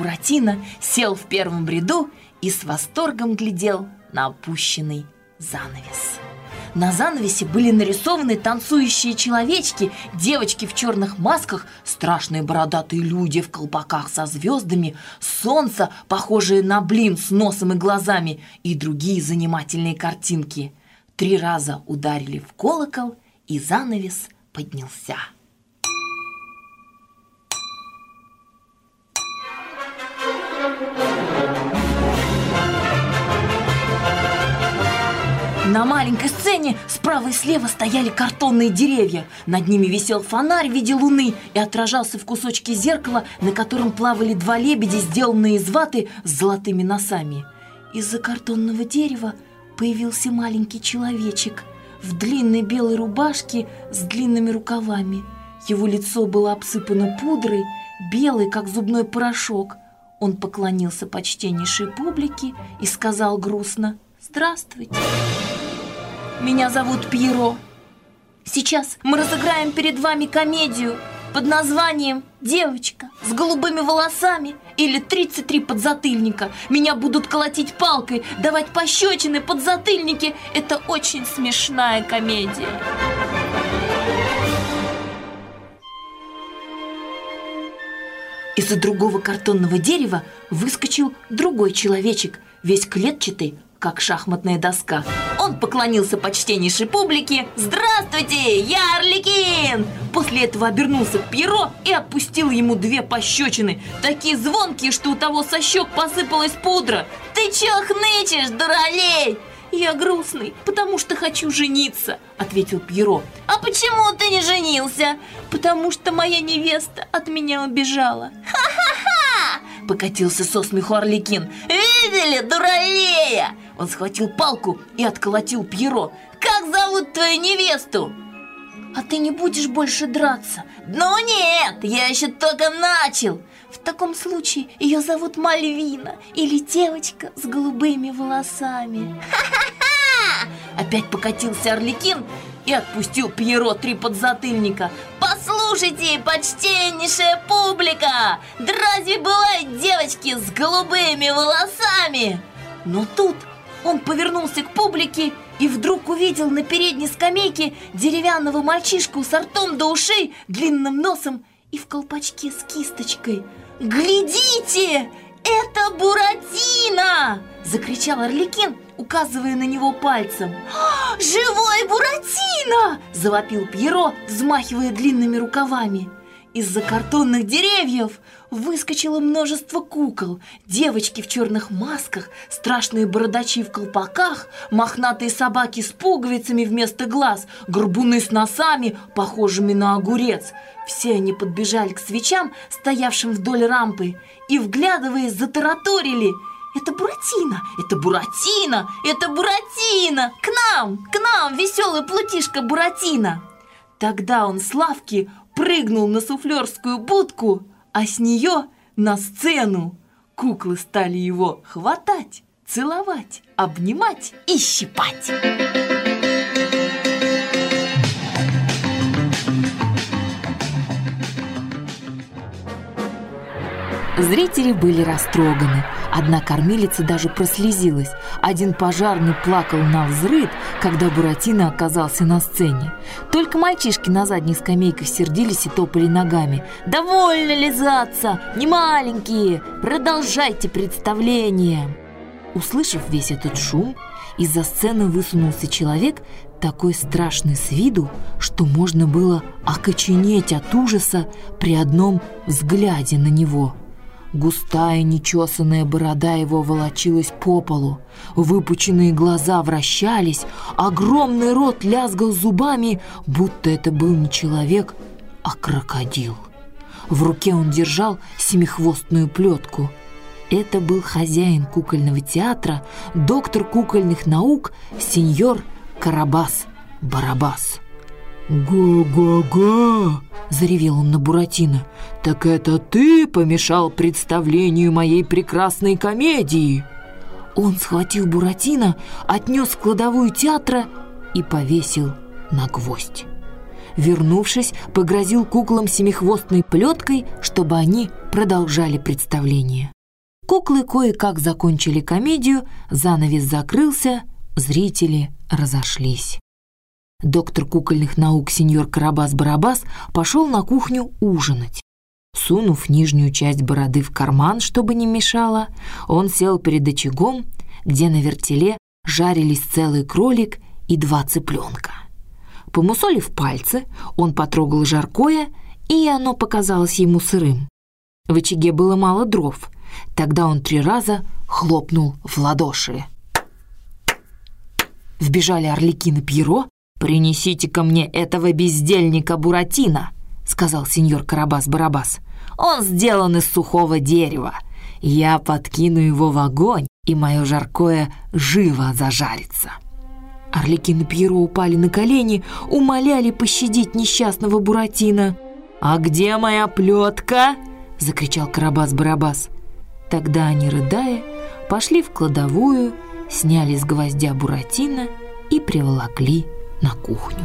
Буратино сел в первом ряду и с восторгом глядел на опущенный занавес. На занавесе были нарисованы танцующие человечки, девочки в черных масках, страшные бородатые люди в колпаках со звездами, солнце, похожее на блин с носом и глазами, и другие занимательные картинки. Три раза ударили в колокол, и занавес поднялся. На маленькой сцене справа и слева стояли картонные деревья. Над ними висел фонарь в виде луны и отражался в кусочке зеркала, на котором плавали два лебедя, сделанные из ваты с золотыми носами. Из-за картонного дерева появился маленький человечек в длинной белой рубашке с длинными рукавами. Его лицо было обсыпано пудрой, белый, как зубной порошок. Он поклонился почтеннейшей публике и сказал грустно «Здравствуйте». Меня зовут Пьеро. Сейчас мы разыграем перед вами комедию под названием «Девочка с голубыми волосами» или «33 подзатыльника». Меня будут колотить палкой, давать пощечины, подзатыльники. Это очень смешная комедия. Из-за другого картонного дерева выскочил другой человечек, весь клетчатый, как шахматная доска. Он поклонился почтеннейшей публике. «Здравствуйте, я Орликин!» После этого обернулся к Пьеро и отпустил ему две пощечины. Такие звонкие, что у того со щек посыпалась пудра. «Ты чё хнычешь, дуралей?» «Я грустный, потому что хочу жениться», — ответил Пьеро. «А почему ты не женился?» «Потому что моя невеста от меня убежала». «Ха-ха-ха!» — покатился со смеху Орликин. «Видели, дуралея?» Он схватил палку и отколотил Пьеро. «Как зовут твою невесту?» «А ты не будешь больше драться?» «Ну нет, я еще только начал!» «В таком случае ее зовут Мальвина или девочка с голубыми волосами». «Ха-ха-ха!» Опять покатился Орликин и отпустил Пьеро три подзатыльника. «Послушайте, почтеннейшая публика! Да разве бывают девочки с голубыми волосами?» Но тут он повернулся к публике и вдруг увидел на передней скамейке деревянного мальчишку с ртом до ушей, длинным носом и в колпачке с кисточкой. «Глядите! Это Буратино!» – закричал Орликин, указывая на него пальцем. «Живой Буратино!» – завопил Пьеро, взмахивая длинными рукавами. Из-за картонных деревьев выскочило множество кукол. Девочки в черных масках, страшные бородачи в колпаках, мохнатые собаки с пуговицами вместо глаз, горбуны с носами, похожими на огурец. Все они подбежали к свечам, стоявшим вдоль рампы, и, вглядываясь, затараторили – это Буратино! Это Буратино! Это Буратино! К нам! К нам, веселый плутишка Буратино! Тогда он с лавки прыгнул на суфлерскую будку, а с нее на сцену. Куклы стали его хватать, целовать, обнимать и щипать. Зрители были растроганы. Одна кормилица даже прослезилась. Один пожарный плакал на взрыд, когда Буратино оказался на сцене. Только мальчишки на задних скамейках сердились и топали ногами. «Довольно лизаться! Не маленькие! Продолжайте представление!» Услышав весь этот шум, из-за сцены высунулся человек, такой страшный с виду, что можно было окоченеть от ужаса при одном взгляде на него – Густая нечесанная борода его волочилась по полу, выпученные глаза вращались, огромный рот лязгал зубами, будто это был не человек, а крокодил. В руке он держал семихвостную плетку. Это был хозяин кукольного театра, доктор кукольных наук, сеньор Карабас-Барабас. «Га-га-га!» – заревел он на Буратино. «Так это ты помешал представлению моей прекрасной комедии!» Он схватил Буратино, отнес в кладовую театра и повесил на гвоздь. вернувшись, погрозил куклам семихвостной плеткой, чтобы они продолжали представление. Куклы кое-как закончили комедию, занавес закрылся, зрители разошлись. Доктор кукольных наук сеньор Карабас-Барабас пошел на кухню ужинать. Сунув нижнюю часть бороды в карман, чтобы не мешало, он сел перед очагом, где на вертеле жарились целый кролик и два цыпленка. Помусолив пальцы, он потрогал жаркое, и оно показалось ему сырым. В очаге было мало дров, Тогда он три раза хлопнул в ладоши. Вбежали Орликин и Пьеро. «Принесите ко мне этого бездельника Буратино», — сказал сеньор Карабас-Барабас. «Он сделан из сухого дерева. Я подкину его в огонь, и мое жаркое живо зажарится». Орликин и Пьеро упали на колени, умоляли пощадить несчастного Буратино. «А где моя плетка?» — закричал Карабас-Барабас. Тогда они, рыдая, пошли в кладовую, сняли с гвоздя Буратино и приволокли на кухню.